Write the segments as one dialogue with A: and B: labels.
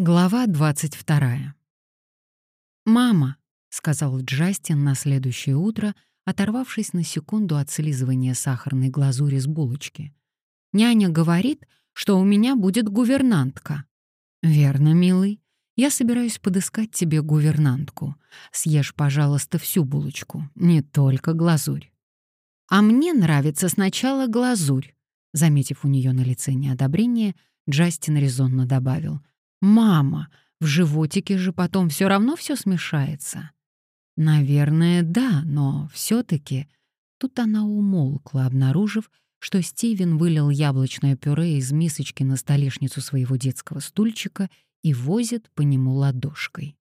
A: Глава 22. «Мама», — сказал Джастин на следующее утро, оторвавшись на секунду от слизывания сахарной глазури с булочки. «Няня говорит, что у меня будет гувернантка». «Верно, милый. Я собираюсь подыскать тебе гувернантку. Съешь, пожалуйста, всю булочку, не только глазурь». «А мне нравится сначала глазурь», — заметив у нее на лице неодобрение, Джастин резонно добавил — «Мама, в животике же потом все равно все смешается». «Наверное, да, но все таки Тут она умолкла, обнаружив, что Стивен вылил яблочное пюре из мисочки на столешницу своего детского стульчика и возит по нему ладошкой.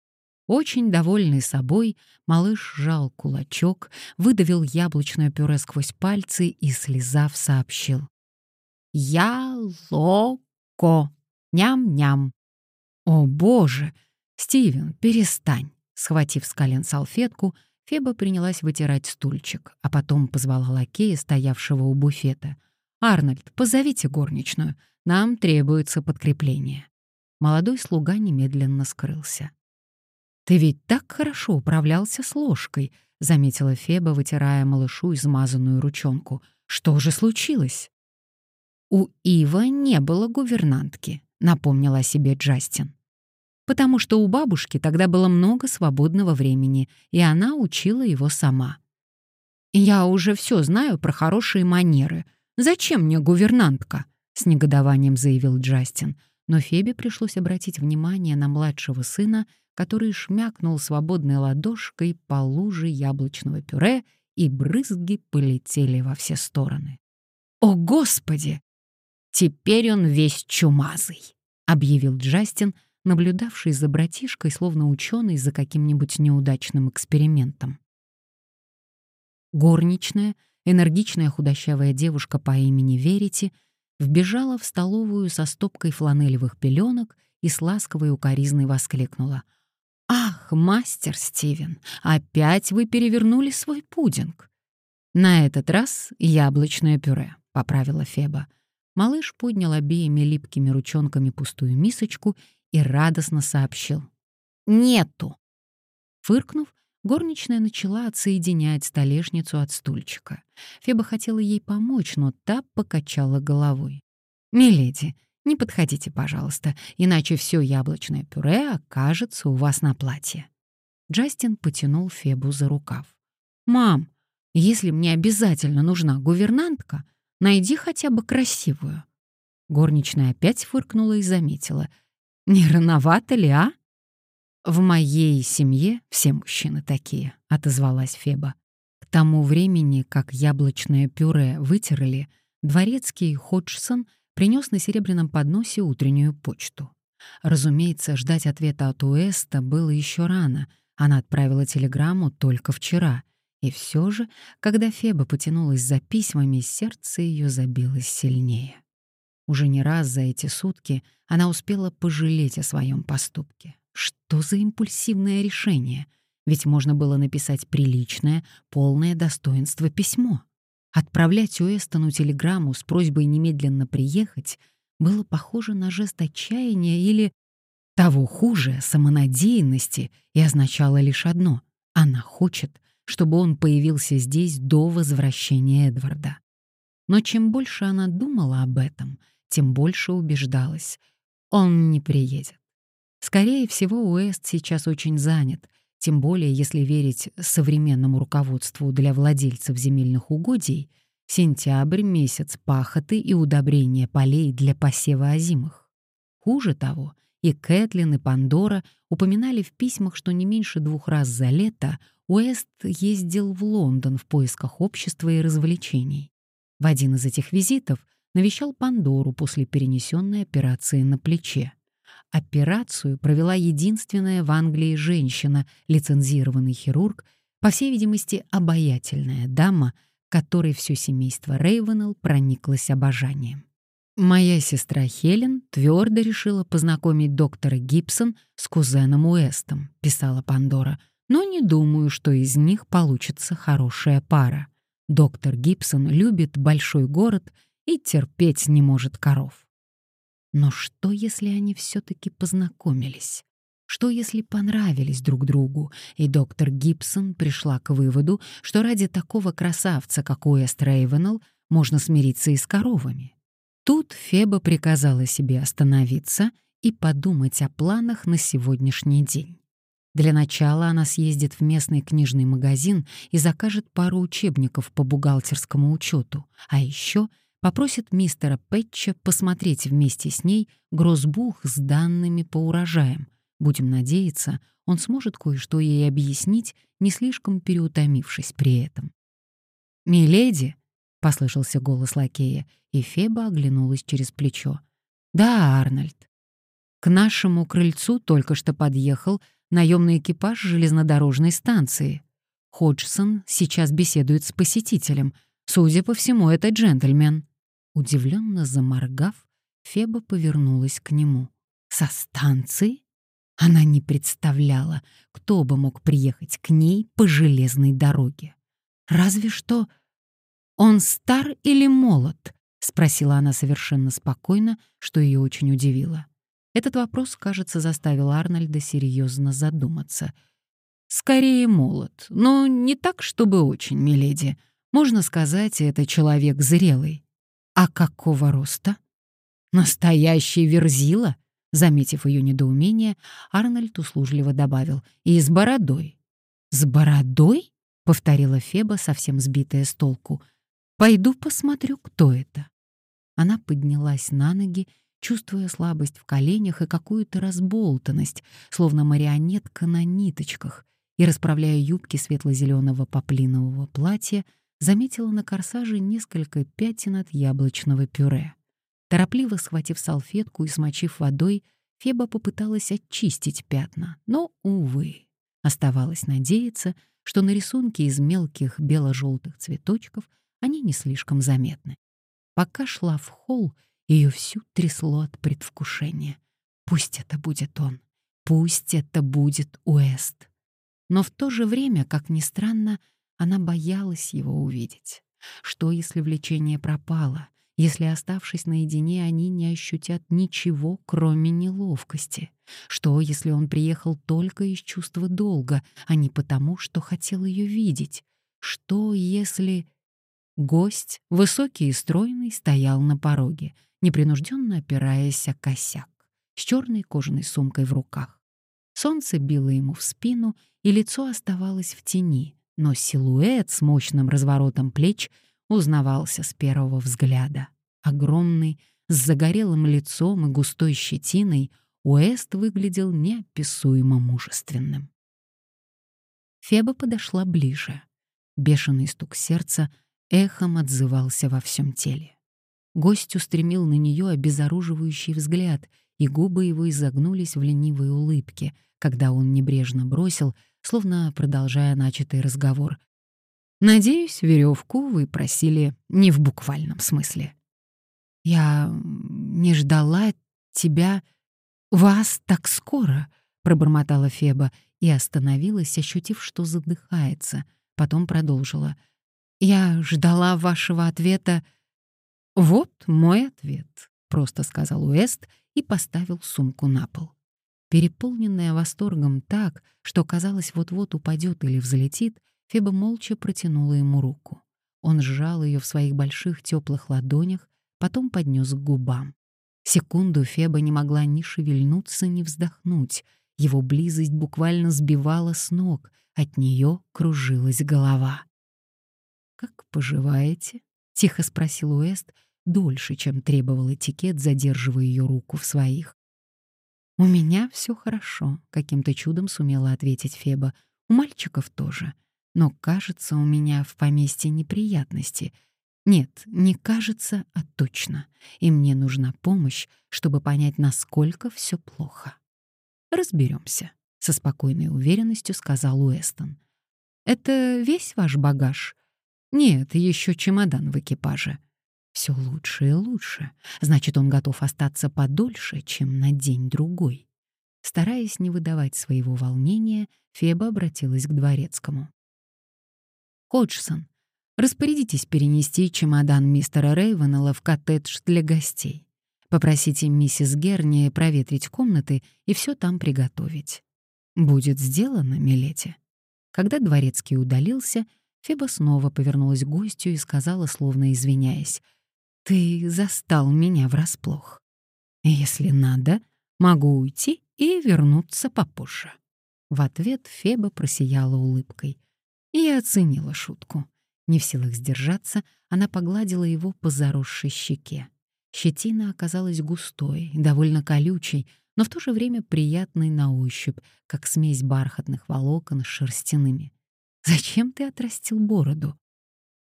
A: Очень довольный собой, малыш сжал кулачок, выдавил яблочное пюре сквозь пальцы и, слезав, сообщил. «Я-ло-ко! Ням-ням!» «О, боже! Стивен, перестань!» Схватив с колен салфетку, Феба принялась вытирать стульчик, а потом позвала лакея, стоявшего у буфета. «Арнольд, позовите горничную. Нам требуется подкрепление». Молодой слуга немедленно скрылся. «Ты ведь так хорошо управлялся с ложкой», — заметила Феба, вытирая малышу измазанную ручонку. «Что же случилось?» «У Ива не было гувернантки», — напомнила себе Джастин потому что у бабушки тогда было много свободного времени, и она учила его сама. «Я уже все знаю про хорошие манеры. Зачем мне гувернантка?» — с негодованием заявил Джастин. Но Фебе пришлось обратить внимание на младшего сына, который шмякнул свободной ладошкой по луже яблочного пюре, и брызги полетели во все стороны. «О, Господи! Теперь он весь чумазый!» — объявил Джастин — наблюдавший за братишкой, словно ученый за каким-нибудь неудачным экспериментом. Горничная, энергичная худощавая девушка по имени Верити, вбежала в столовую со стопкой фланелевых пеленок и с ласковой укоризной воскликнула. «Ах, мастер Стивен, опять вы перевернули свой пудинг!» «На этот раз яблочное пюре», — поправила Феба. Малыш поднял обеими липкими ручонками пустую мисочку и радостно сообщил. «Нету!» Фыркнув, горничная начала отсоединять столешницу от стульчика. Феба хотела ей помочь, но та покачала головой. «Миледи, не подходите, пожалуйста, иначе все яблочное пюре окажется у вас на платье». Джастин потянул Фебу за рукав. «Мам, если мне обязательно нужна гувернантка, найди хотя бы красивую». Горничная опять фыркнула и заметила — не рановато ли, а? В моей семье все мужчины такие, отозвалась Феба. К тому времени, как яблочное пюре вытерли, дворецкий Ходжсон принес на серебряном подносе утреннюю почту. Разумеется, ждать ответа от Уэста было еще рано. Она отправила телеграмму только вчера. И все же, когда Феба потянулась за письмами, сердце ее забилось сильнее. Уже не раз за эти сутки она успела пожалеть о своем поступке. Что за импульсивное решение? Ведь можно было написать приличное, полное достоинство письмо. Отправлять Уэстону телеграмму с просьбой немедленно приехать было похоже на жест отчаяния или, того хуже, самонадеянности и означало лишь одно — она хочет, чтобы он появился здесь до возвращения Эдварда. Но чем больше она думала об этом — тем больше убеждалась. Он не приедет. Скорее всего, Уэст сейчас очень занят, тем более если верить современному руководству для владельцев земельных угодий, сентябрь — месяц пахоты и удобрения полей для посева озимых. Хуже того, и Кэтлин, и Пандора упоминали в письмах, что не меньше двух раз за лето Уэст ездил в Лондон в поисках общества и развлечений. В один из этих визитов — навещал Пандору после перенесенной операции на плече. Операцию провела единственная в Англии женщина, лицензированный хирург, по всей видимости, обаятельная дама, которой все семейство Рейвенелл прониклось обожанием. Моя сестра Хелен твердо решила познакомить доктора Гибсон с кузеном Уэстом, писала Пандора, но не думаю, что из них получится хорошая пара. Доктор Гибсон любит большой город и терпеть не может коров. Но что, если они все-таки познакомились? Что, если понравились друг другу, и доктор Гибсон пришла к выводу, что ради такого красавца, как Уэст Рейвенелл, можно смириться и с коровами? Тут Феба приказала себе остановиться и подумать о планах на сегодняшний день. Для начала она съездит в местный книжный магазин и закажет пару учебников по бухгалтерскому учету, а еще попросит мистера Пэтча посмотреть вместе с ней грозбух с данными по урожаям. Будем надеяться, он сможет кое-что ей объяснить, не слишком переутомившись при этом. «Миледи!» — послышался голос лакея, и Феба оглянулась через плечо. «Да, Арнольд. К нашему крыльцу только что подъехал наемный экипаж железнодорожной станции. Ходжсон сейчас беседует с посетителем. Судя по всему, это джентльмен. Удивленно заморгав, Феба повернулась к нему. Со станции? Она не представляла, кто бы мог приехать к ней по железной дороге. Разве что... «Он стар или молод?» — спросила она совершенно спокойно, что ее очень удивило. Этот вопрос, кажется, заставил Арнольда серьезно задуматься. «Скорее молод, но не так, чтобы очень, миледи. Можно сказать, это человек зрелый. А какого роста?» «Настоящий верзила?» Заметив ее недоумение, Арнольд услужливо добавил. «И с бородой». «С бородой?» — повторила Феба, совсем сбитая с толку. «Пойду посмотрю, кто это». Она поднялась на ноги чувствуя слабость в коленях и какую-то разболтанность, словно марионетка на ниточках, и, расправляя юбки светло-зеленого поплинового платья, заметила на корсаже несколько пятен от яблочного пюре. Торопливо схватив салфетку и смочив водой, Феба попыталась очистить пятна, но, увы, оставалось надеяться, что на рисунке из мелких бело-желтых цветочков они не слишком заметны. Пока шла в холл, ее всю трясло от предвкушения. Пусть это будет он. Пусть это будет Уэст. Но в то же время, как ни странно, она боялась его увидеть. Что, если влечение пропало? Если, оставшись наедине, они не ощутят ничего, кроме неловкости? Что, если он приехал только из чувства долга, а не потому, что хотел ее видеть? Что, если... Гость, высокий и стройный, стоял на пороге — непринужденно опираясь о косяк, с черной кожаной сумкой в руках. Солнце било ему в спину, и лицо оставалось в тени, но силуэт с мощным разворотом плеч узнавался с первого взгляда. Огромный, с загорелым лицом и густой щетиной, Уэст выглядел неописуемо мужественным. Феба подошла ближе. Бешеный стук сердца эхом отзывался во всем теле. Гость устремил на нее обезоруживающий взгляд, и губы его изогнулись в ленивой улыбке, когда он небрежно бросил, словно продолжая начатый разговор. «Надеюсь, веревку вы просили не в буквальном смысле». «Я не ждала тебя, вас так скоро», — пробормотала Феба и остановилась, ощутив, что задыхается. Потом продолжила. «Я ждала вашего ответа «Вот мой ответ», — просто сказал Уэст и поставил сумку на пол. Переполненная восторгом так, что казалось вот-вот упадет или взлетит, Феба молча протянула ему руку. Он сжал ее в своих больших теплых ладонях, потом поднес к губам. Секунду Феба не могла ни шевельнуться, ни вздохнуть. Его близость буквально сбивала с ног, от нее кружилась голова. «Как поживаете?» — тихо спросил Уэст, дольше, чем требовал этикет, задерживая ее руку в своих. «У меня все хорошо», — каким-то чудом сумела ответить Феба. «У мальчиков тоже. Но, кажется, у меня в поместье неприятности. Нет, не кажется, а точно. И мне нужна помощь, чтобы понять, насколько все плохо». «Разберемся», — со спокойной уверенностью сказал Уэстон. «Это весь ваш багаж?» «Нет, еще чемодан в экипаже». Все лучше и лучше. Значит, он готов остаться подольше, чем на день-другой. Стараясь не выдавать своего волнения, Феба обратилась к дворецкому. «Ходжсон, распорядитесь перенести чемодан мистера Рейвенелла в коттедж для гостей. Попросите миссис Герни проветрить комнаты и все там приготовить. Будет сделано, милети. Когда дворецкий удалился, Феба снова повернулась к гостю и сказала, словно извиняясь, «Ты застал меня врасплох. Если надо, могу уйти и вернуться попозже». В ответ Феба просияла улыбкой. И оценила шутку. Не в силах сдержаться, она погладила его по заросшей щеке. Щетина оказалась густой, довольно колючей, но в то же время приятной на ощупь, как смесь бархатных волокон с шерстяными. «Зачем ты отрастил бороду?»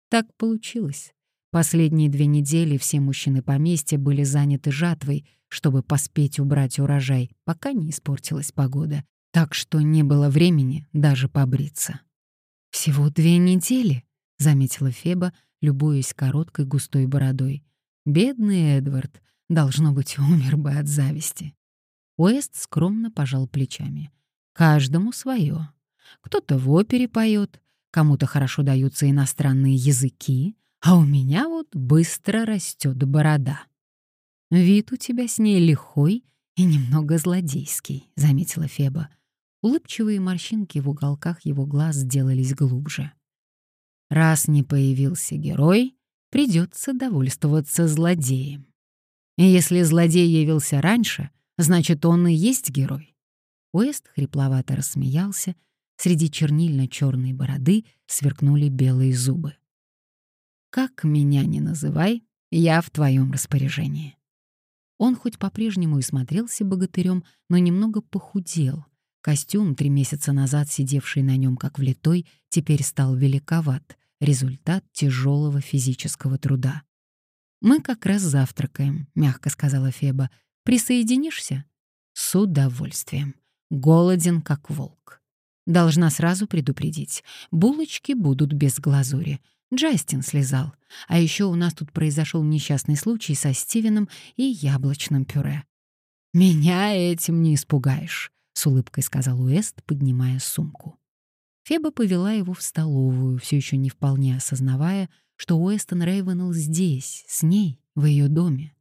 A: Так получилось. Последние две недели все мужчины поместья были заняты жатвой, чтобы поспеть убрать урожай, пока не испортилась погода, так что не было времени даже побриться. «Всего две недели», — заметила Феба, любуясь короткой густой бородой. «Бедный Эдвард, должно быть, умер бы от зависти». Уэст скромно пожал плечами. «Каждому свое. Кто-то в опере поет, кому-то хорошо даются иностранные языки, а у меня вот быстро растет борода». «Вид у тебя с ней лихой и немного злодейский», — заметила Феба. Улыбчивые морщинки в уголках его глаз сделались глубже. «Раз не появился герой, придется довольствоваться злодеем. И если злодей явился раньше — Значит, он и есть герой. Уэст хрипловато рассмеялся, среди чернильно-черной бороды сверкнули белые зубы. «Как меня не называй, я в твоем распоряжении». Он хоть по-прежнему и смотрелся богатырем, но немного похудел. Костюм, три месяца назад сидевший на нем как влитой, теперь стал великоват, результат тяжелого физического труда. «Мы как раз завтракаем», — мягко сказала Феба, Присоединишься? С удовольствием. Голоден, как волк. Должна сразу предупредить. Булочки будут без глазури. Джастин слезал. А еще у нас тут произошел несчастный случай со Стивеном и яблочным пюре. «Меня этим не испугаешь», — с улыбкой сказал Уэст, поднимая сумку. Феба повела его в столовую, все еще не вполне осознавая, что Уэстон Рейвенелл здесь, с ней, в ее доме.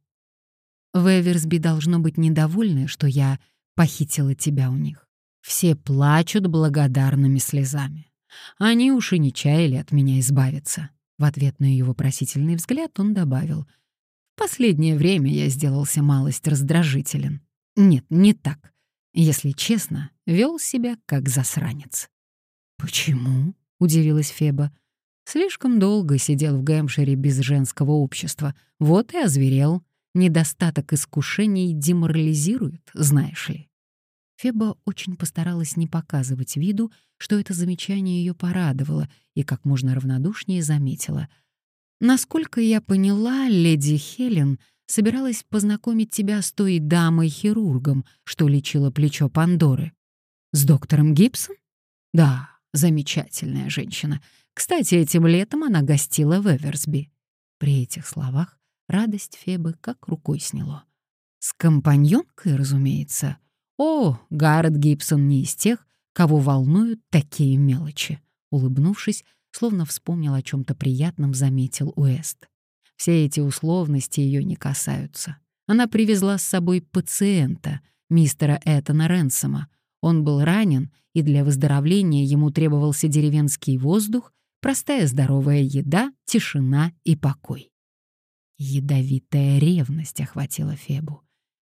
A: В Эверсби должно быть недовольны, что я похитила тебя у них. Все плачут благодарными слезами. Они уж и не чаяли от меня избавиться. В ответ на ее вопросительный взгляд он добавил. В последнее время я сделался малость раздражителен. Нет, не так. Если честно, вел себя как засранец. «Почему?» — удивилась Феба. «Слишком долго сидел в Гэмпшире без женского общества. Вот и озверел. Недостаток искушений деморализирует, знаешь ли. Феба очень постаралась не показывать виду, что это замечание ее порадовало, и как можно равнодушнее заметила. «Насколько я поняла, леди Хелен собиралась познакомить тебя с той дамой-хирургом, что лечила плечо Пандоры. С доктором Гибсон? Да, замечательная женщина. Кстати, этим летом она гостила в Эверсби». При этих словах Радость Фебы как рукой сняло. С компаньонкой, разумеется. О, Гаррет Гибсон не из тех, кого волнуют такие мелочи. Улыбнувшись, словно вспомнил о чем-то приятном, заметил Уэст. Все эти условности ее не касаются. Она привезла с собой пациента, мистера Этана Ренсома. Он был ранен, и для выздоровления ему требовался деревенский воздух, простая здоровая еда, тишина и покой. Ядовитая ревность охватила Фебу.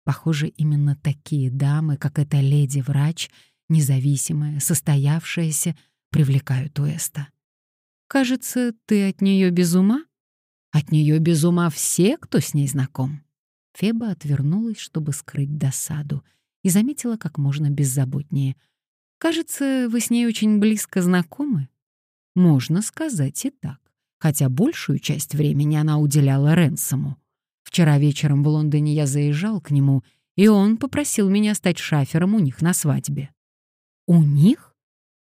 A: Похоже, именно такие дамы, как эта леди-врач, независимая, состоявшаяся, привлекают Уэста. «Кажется, ты от нее без ума?» «От нее без ума все, кто с ней знаком». Феба отвернулась, чтобы скрыть досаду, и заметила как можно беззаботнее. «Кажется, вы с ней очень близко знакомы?» «Можно сказать и так хотя большую часть времени она уделяла Ренсому. Вчера вечером в Лондоне я заезжал к нему, и он попросил меня стать шафером у них на свадьбе. «У них?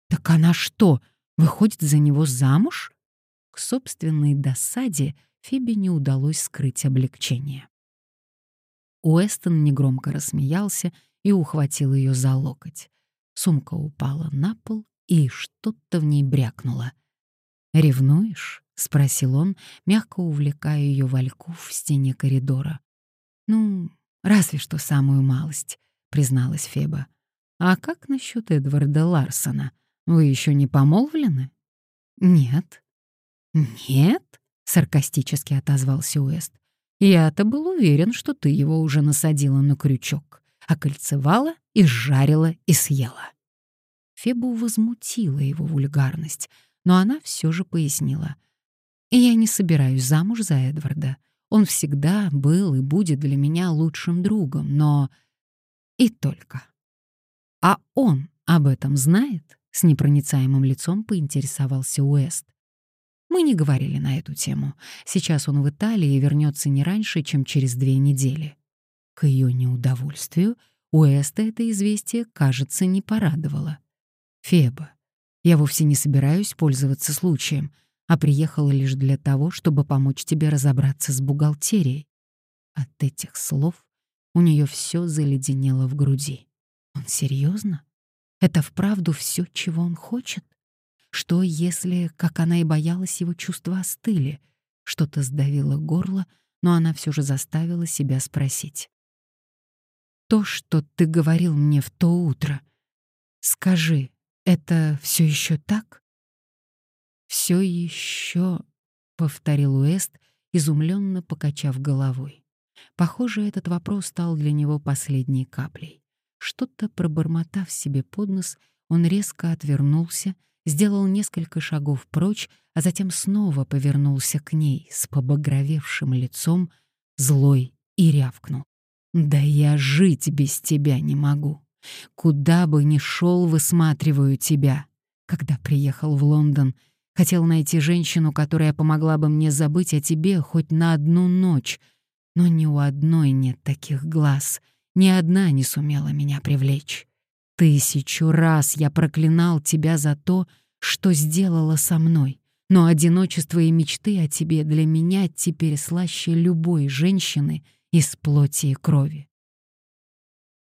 A: Так она что, выходит за него замуж?» К собственной досаде Фибе не удалось скрыть облегчение. Уэстон негромко рассмеялся и ухватил ее за локоть. Сумка упала на пол, и что-то в ней брякнуло. «Ревнуешь?» — спросил он, мягко увлекая ее вальку в стене коридора. «Ну, разве что самую малость», — призналась Феба. «А как насчет Эдварда Ларсона? Вы еще не помолвлены?» «Нет». «Нет?» — саркастически отозвался Уэст. «Я-то был уверен, что ты его уже насадила на крючок, окольцевала и сжарила и съела». Фебу возмутила его вульгарность, но она все же пояснила. «Я не собираюсь замуж за Эдварда. Он всегда был и будет для меня лучшим другом, но... И только. А он об этом знает?» — с непроницаемым лицом поинтересовался Уэст. Мы не говорили на эту тему. Сейчас он в Италии и вернется не раньше, чем через две недели. К ее неудовольствию Уэста это известие, кажется, не порадовало. «Феба, я вовсе не собираюсь пользоваться случаем, а приехала лишь для того, чтобы помочь тебе разобраться с бухгалтерией». От этих слов у нее все заледенело в груди. Он серьезно? Это вправду все, чего он хочет? Что, если, как она и боялась, его чувства остыли? Что-то сдавило горло, но она все же заставила себя спросить. «То, что ты говорил мне в то утро, скажи, это все еще так?» «Все еще», — повторил Уэст, изумленно покачав головой. Похоже, этот вопрос стал для него последней каплей. Что-то пробормотав себе под нос, он резко отвернулся — сделал несколько шагов прочь, а затем снова повернулся к ней с побагровевшим лицом, злой и рявкнул. «Да я жить без тебя не могу. Куда бы ни шел, высматриваю тебя. Когда приехал в Лондон, хотел найти женщину, которая помогла бы мне забыть о тебе хоть на одну ночь, но ни у одной нет таких глаз, ни одна не сумела меня привлечь. Тысячу раз я проклинал тебя за то, что сделала со мной, но одиночество и мечты о тебе для меня теперь слаще любой женщины из плоти и крови.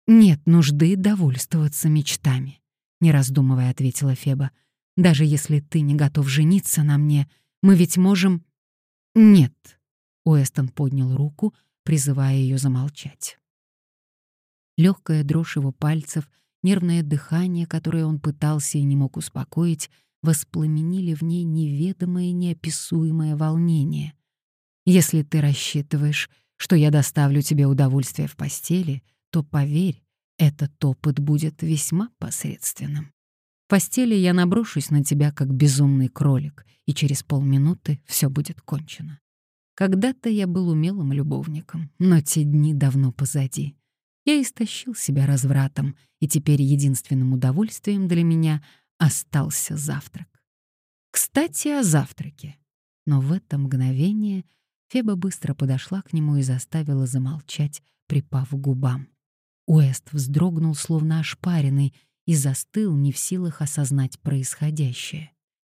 A: «Нет нужды довольствоваться мечтами», — не раздумывая ответила Феба. «Даже если ты не готов жениться на мне, мы ведь можем...» «Нет», — Уэстон поднял руку, призывая ее замолчать. Легкая дрожь его пальцев — Нервное дыхание, которое он пытался и не мог успокоить, воспламенили в ней неведомое неописуемое волнение. «Если ты рассчитываешь, что я доставлю тебе удовольствие в постели, то, поверь, этот опыт будет весьма посредственным. В постели я наброшусь на тебя, как безумный кролик, и через полминуты все будет кончено. Когда-то я был умелым любовником, но те дни давно позади. Я истощил себя развратом, и теперь единственным удовольствием для меня остался завтрак. Кстати, о завтраке. Но в это мгновение Феба быстро подошла к нему и заставила замолчать, припав к губам. Уэст вздрогнул, словно ошпаренный, и застыл, не в силах осознать происходящее.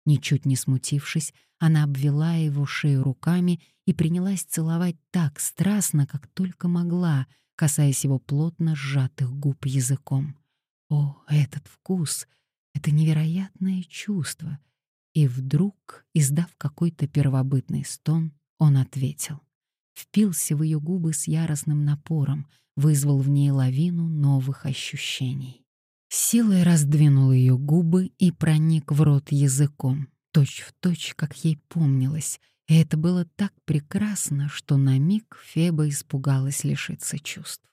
A: Ничуть не смутившись, она обвела его шею руками и принялась целовать так страстно, как только могла — касаясь его плотно сжатых губ языком. О, этот вкус! Это невероятное чувство! И вдруг, издав какой-то первобытный стон, он ответил. Впился в ее губы с яростным напором, вызвал в ней лавину новых ощущений. Силой раздвинул ее губы и проник в рот языком, точь в точь, как ей помнилось, и это было так прекрасно, что на миг Феба испугалась лишиться чувств.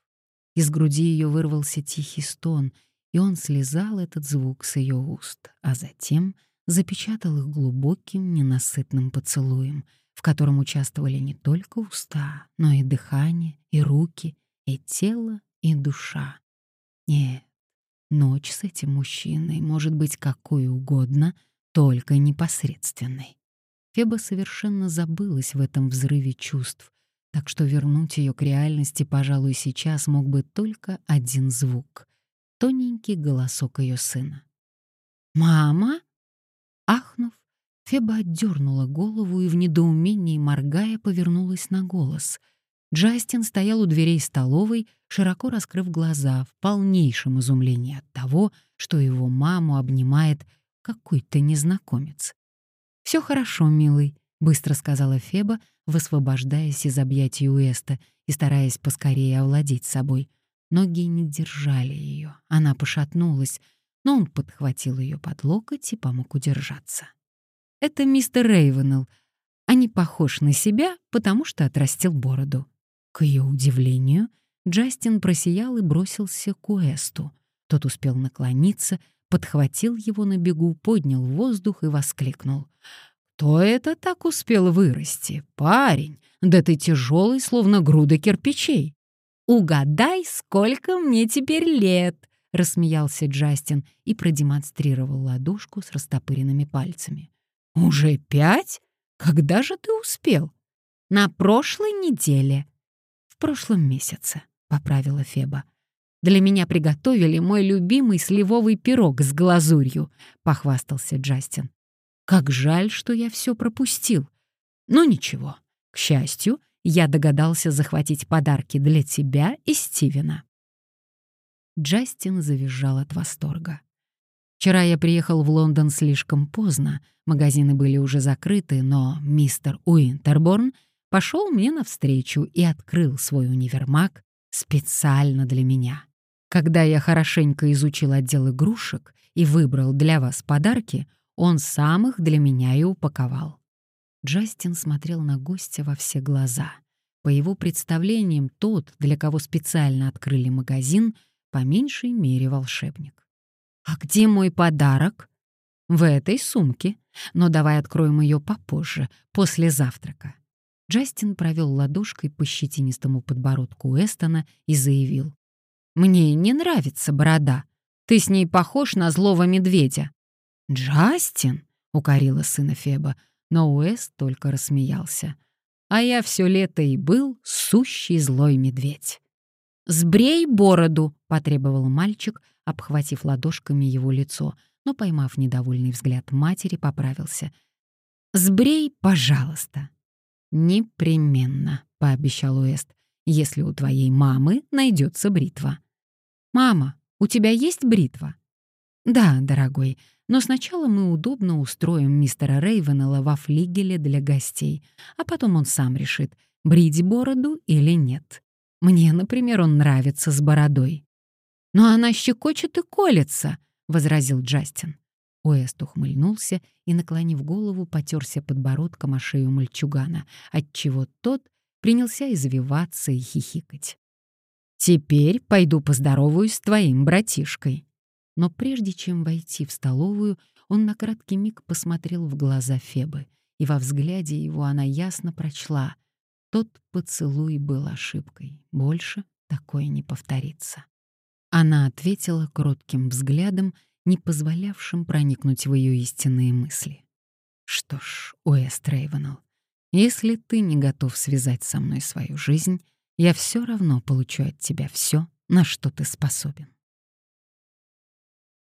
A: Из груди ее вырвался тихий стон, и он слезал этот звук с ее уст, а затем запечатал их глубоким, ненасытным поцелуем, в котором участвовали не только уста, но и дыхание, и руки, и тело, и душа. Нет, ночь с этим мужчиной может быть какой угодно, только непосредственной. Феба совершенно забылась в этом взрыве чувств, так что вернуть ее к реальности, пожалуй, сейчас мог бы только один звук — тоненький голосок ее сына. «Мама?» Ахнув, Феба отдернула голову и в недоумении, моргая, повернулась на голос. Джастин стоял у дверей столовой, широко раскрыв глаза, в полнейшем изумлении от того, что его маму обнимает какой-то незнакомец. «Все хорошо, милый», — быстро сказала Феба, высвобождаясь из объятий Уэста и стараясь поскорее овладеть собой. Ноги не держали ее, она пошатнулась, но он подхватил ее под локоть и помог удержаться. «Это мистер Рейвенелл, а не похож на себя, потому что отрастил бороду». К ее удивлению, Джастин просиял и бросился к Уэсту. Тот успел наклониться, подхватил его на бегу, поднял в воздух и воскликнул. «Кто это так успел вырасти? Парень, да ты тяжелый, словно груда кирпичей!» «Угадай, сколько мне теперь лет!» — рассмеялся Джастин и продемонстрировал ладошку с растопыренными пальцами. «Уже пять? Когда же ты успел?» «На прошлой неделе». «В прошлом месяце», — поправила Феба. Для меня приготовили мой любимый сливовый пирог с глазурью», — похвастался Джастин. «Как жаль, что я все пропустил. Но ничего. К счастью, я догадался захватить подарки для тебя и Стивена». Джастин завизжал от восторга. Вчера я приехал в Лондон слишком поздно, магазины были уже закрыты, но мистер Уинтерборн пошел мне навстречу и открыл свой универмаг специально для меня. Когда я хорошенько изучил отдел игрушек и выбрал для вас подарки, он сам их для меня и упаковал. Джастин смотрел на гостя во все глаза. По его представлениям, тот, для кого специально открыли магазин, по меньшей мере волшебник. «А где мой подарок?» «В этой сумке. Но давай откроем ее попозже, после завтрака». Джастин провел ладошкой по щетинистому подбородку Эстона и заявил. Мне не нравится борода. Ты с ней похож на злого медведя». «Джастин?» — укорила сына Феба, но Уэс только рассмеялся. «А я все лето и был сущий злой медведь». «Сбрей бороду!» — потребовал мальчик, обхватив ладошками его лицо, но, поймав недовольный взгляд матери, поправился. «Сбрей, пожалуйста». «Непременно», — пообещал Уэст, «если у твоей мамы найдется бритва». «Мама, у тебя есть бритва?» «Да, дорогой, но сначала мы удобно устроим мистера Рейвенелла во флигеле для гостей, а потом он сам решит, брить бороду или нет. Мне, например, он нравится с бородой». «Но она щекочет и колется», — возразил Джастин. Уэст ухмыльнулся и, наклонив голову, потерся подбородком о шею мальчугана, отчего тот принялся извиваться и хихикать. Теперь пойду поздороваюсь с твоим братишкой». Но прежде чем войти в столовую, он на краткий миг посмотрел в глаза Фебы, и во взгляде его она ясно прочла. Тот поцелуй был ошибкой. Больше такое не повторится. Она ответила кротким взглядом, не позволявшим проникнуть в ее истинные мысли. «Что ж, Уэст Рейвенелл, если ты не готов связать со мной свою жизнь, я все равно получу от тебя все, на что ты способен.